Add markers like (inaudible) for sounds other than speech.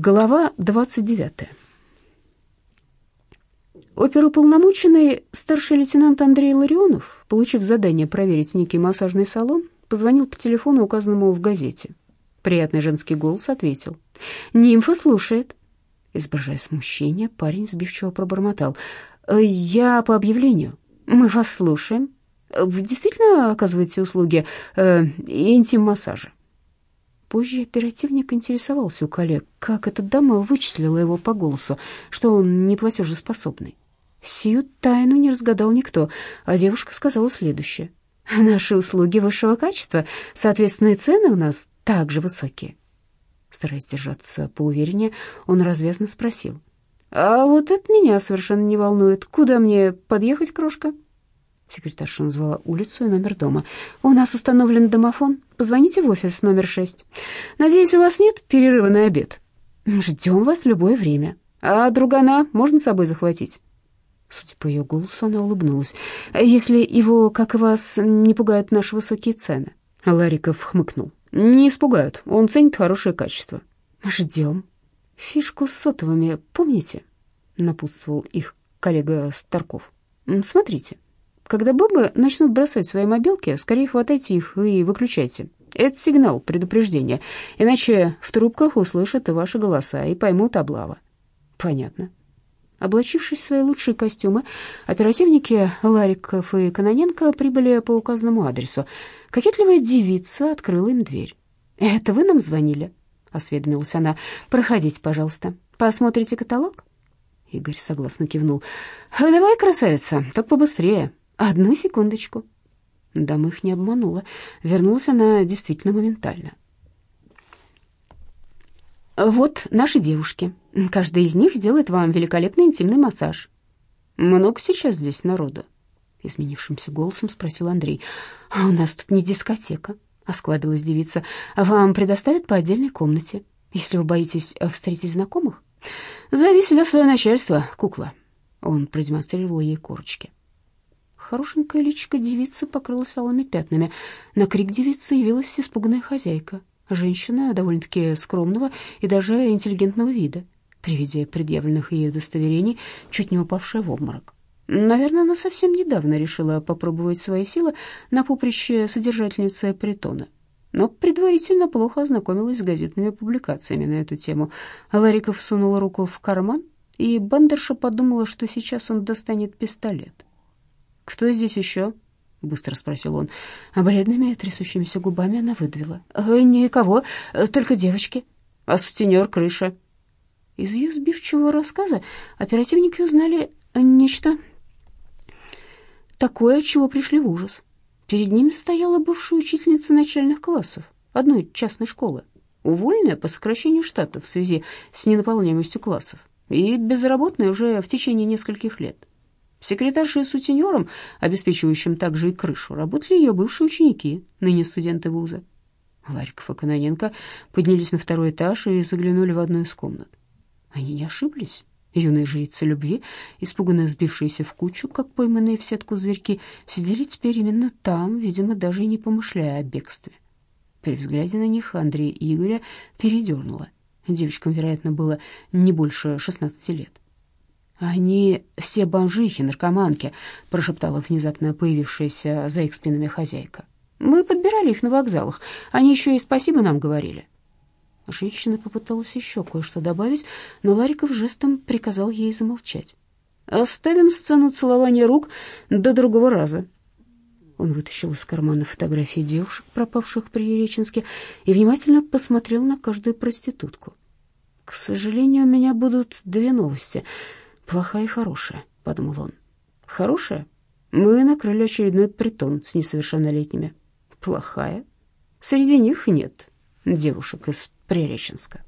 Глава 29. Оперуполномоченный старший лейтенант Андрей Ларионов, получив задание проверить некий массажный салон, позвонил по телефону, указанному в газете. Приятный женский голос ответил. «Нимфа слушает». Изображая смущение, парень сбивчиво пробормотал. «Я по объявлению. Мы вас слушаем. Вы действительно оказываете услуги э, интим-массажа?» Позже оперативник интересовался у коллег, как эта дама вычислила его по голосу, что он не платежеспособный. Сию тайну не разгадал никто, а девушка сказала следующее. (laughs) «Наши услуги высшего качества, соответственно, и цены у нас также высокие». Стараясь держаться поувереннее, он развязно спросил. «А вот это меня совершенно не волнует. Куда мне подъехать, крошка?» Секретарша назвала улицу и номер дома. «У нас установлен домофон. Позвоните в офис номер шесть. Надеюсь, у вас нет перерыва на обед? Ждем вас в любое время. А другана можно с собой захватить?» Судя по ее голосу, она улыбнулась. «Если его, как и вас, не пугают наши высокие цены?» Лариков хмыкнул. «Не испугают. Он ценит хорошее качество». «Ждем. Фишку с сотовыми помните?» Напутствовал их коллега Старков. «Смотрите». Когда бабы начнут бросать свои мобилки, скорее хватайте их и выключайте. Это сигнал предупреждения, иначе в трубках услышат и ваши голоса и поймут облава. Понятно. Облачившись в свои лучшие костюмы, оперативники Лариков и Каноненко прибыли по указанному адресу. Кокетливая девица открыла им дверь. «Это вы нам звонили?» — осведомилась она. «Проходите, пожалуйста. Посмотрите каталог?» Игорь согласно кивнул. «Давай, красавица, так побыстрее. Одну секундочку. Дама их не обманула. Вернулась она действительно моментально. Вот наши девушки. Каждая из них сделает вам великолепный интимный массаж. Много сейчас здесь народа? Изменившимся голосом спросил Андрей. А у нас тут не дискотека, осклабилась девица. Вам предоставят по отдельной комнате, если вы боитесь встретить знакомых. Зови сюда свое начальство, кукла. Он продемонстрировал ей корочки. Хорошенькая личико девицы покрылась алыми пятнами. На крик девицы явилась испуганная хозяйка. Женщина довольно-таки скромного и даже интеллигентного вида. При виде предъявленных ей удостоверений, чуть не упавшая в обморок. Наверное, она совсем недавно решила попробовать свои силы на поприще содержательницы притона. Но предварительно плохо ознакомилась с газетными публикациями на эту тему. Лариков сунула руку в карман, и бандерша подумала, что сейчас он достанет пистолет. «Кто здесь еще?» — быстро спросил он. А бледными, трясущимися губами она выдавила. «Э, «Никого, э, только девочки. А сутенер крыша». Из ее сбивчивого рассказа оперативники узнали нечто такое, от чего пришли в ужас. Перед ними стояла бывшая учительница начальных классов одной частной школы, уволенная по сокращению штата в связи с ненаполняемостью классов и безработная уже в течение нескольких лет. Секретаршей и сутенером, обеспечивающим также и крышу, работали ее бывшие ученики, ныне студенты вуза. Лариков и Кононенко поднялись на второй этаж и заглянули в одну из комнат. Они не ошиблись. Юные жрицы любви, испуганно сбившиеся в кучу, как пойманные в сетку зверьки, сидели теперь именно там, видимо, даже и не помышляя о бегстве. При взгляде на них Андрея и Игоря передернуло. Девочкам, вероятно, было не больше шестнадцати лет. «Они все бомжихи, наркоманки», — прошептала внезапно появившаяся за их спинами хозяйка. «Мы подбирали их на вокзалах. Они еще и спасибо нам говорили». Женщина попыталась еще кое-что добавить, но Лариков жестом приказал ей замолчать. «Оставим сцену целования рук до другого раза». Он вытащил из кармана фотографии девушек, пропавших при Реченске, и внимательно посмотрел на каждую проститутку. «К сожалению, у меня будут две новости — Плохая и хорошая, подумал он. Хорошая? Мы накрыли очередной притон с несовершеннолетними. Плохая? Среди них нет девушек из Приреченска.